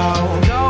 down.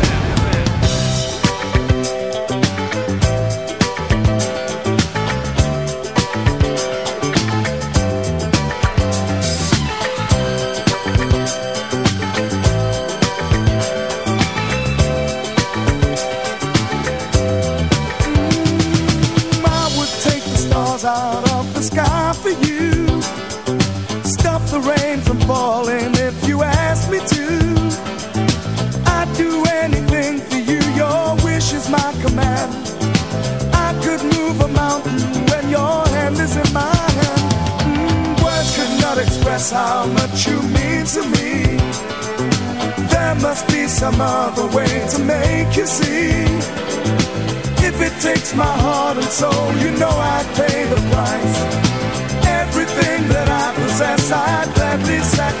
falling if you ask me to. I'd do anything for you, your wish is my command. I could move a mountain when your hand is in my hand. Mm, words could not express how much you mean to me. There must be some other way to make you see. If it takes my heart and soul, you know I'd pay the price. Everything that I possess, I'd inside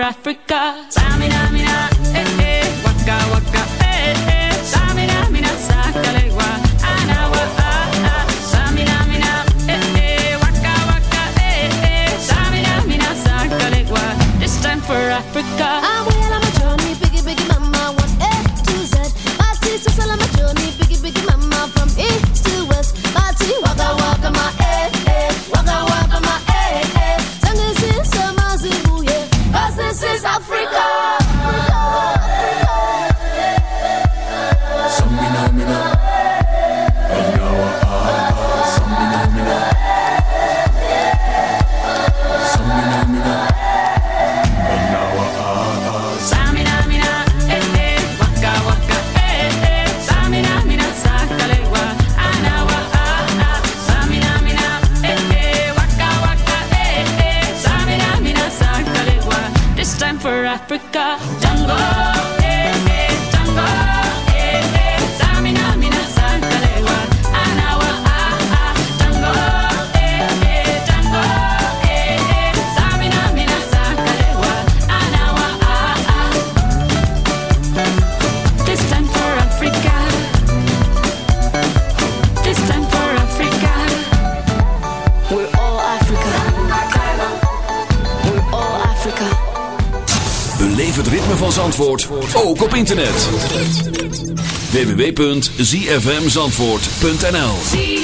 Africa. www.zfmzandvoort.nl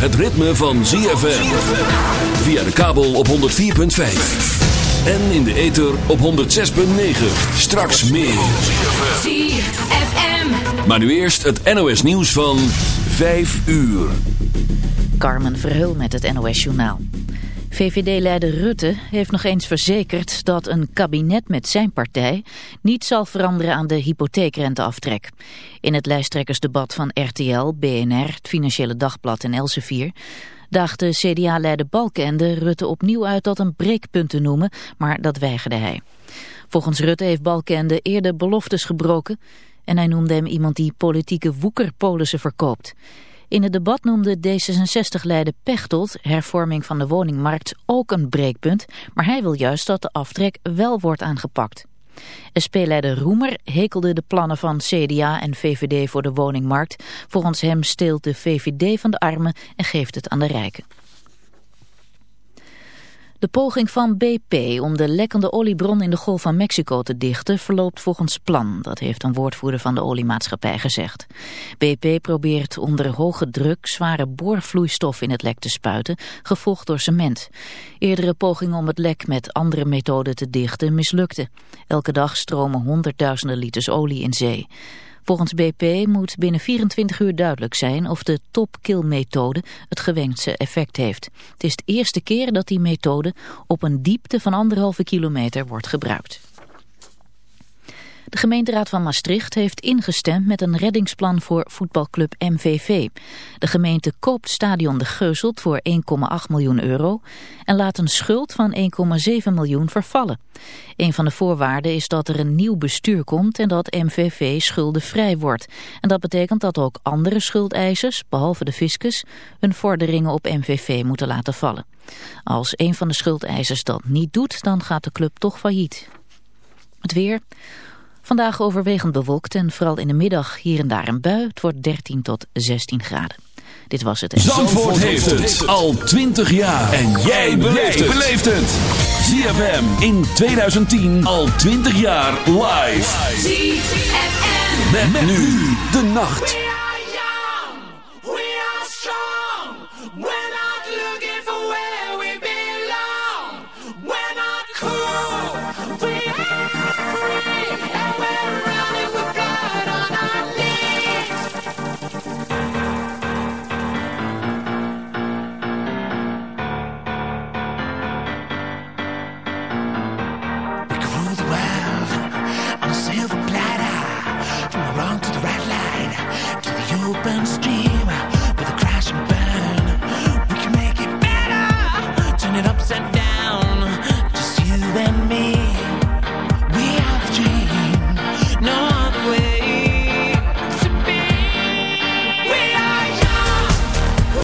het ritme van ZFM. Via de kabel op 104.5. En in de ether op 106.9. Straks meer. ZFM. Maar nu eerst het NOS nieuws van 5 uur. Carmen Verheul met het NOS Journaal. VVD-leider Rutte heeft nog eens verzekerd dat een kabinet met zijn partij niet zal veranderen aan de hypotheekrenteaftrek. In het lijsttrekkersdebat van RTL, BNR, het Financiële Dagblad en Elsevier daagde CDA-leider Balkenende Rutte opnieuw uit dat een breekpunt te noemen, maar dat weigerde hij. Volgens Rutte heeft Balkenende eerder beloftes gebroken en hij noemde hem iemand die politieke woekerpolissen verkoopt. In het debat noemde D66-leider Pechtold hervorming van de woningmarkt ook een breekpunt, maar hij wil juist dat de aftrek wel wordt aangepakt. SP-leider Roemer hekelde de plannen van CDA en VVD voor de woningmarkt. Volgens hem steelt de VVD van de armen en geeft het aan de rijken. De poging van BP om de lekkende oliebron in de Golf van Mexico te dichten verloopt volgens plan. Dat heeft een woordvoerder van de oliemaatschappij gezegd. BP probeert onder hoge druk zware boorvloeistof in het lek te spuiten, gevolgd door cement. Eerdere pogingen om het lek met andere methoden te dichten mislukten. Elke dag stromen honderdduizenden liters olie in zee. Volgens BP moet binnen 24 uur duidelijk zijn of de top-kill-methode het gewenste effect heeft. Het is de eerste keer dat die methode op een diepte van anderhalve kilometer wordt gebruikt. De gemeenteraad van Maastricht heeft ingestemd met een reddingsplan voor voetbalclub MVV. De gemeente koopt stadion De Geuzelt voor 1,8 miljoen euro en laat een schuld van 1,7 miljoen vervallen. Een van de voorwaarden is dat er een nieuw bestuur komt en dat MVV schuldenvrij wordt. En dat betekent dat ook andere schuldeisers, behalve de fiscus, hun vorderingen op MVV moeten laten vallen. Als een van de schuldeisers dat niet doet, dan gaat de club toch failliet. Het weer... Vandaag overwegend bewolkt en vooral in de middag hier en daar een bui. Het wordt 13 tot 16 graden. Dit was het. Zandvoort heeft het al 20 jaar. En jij beleeft het. ZFM in 2010 al 20 jaar live. ZFM. Met, nu de nacht. Open street.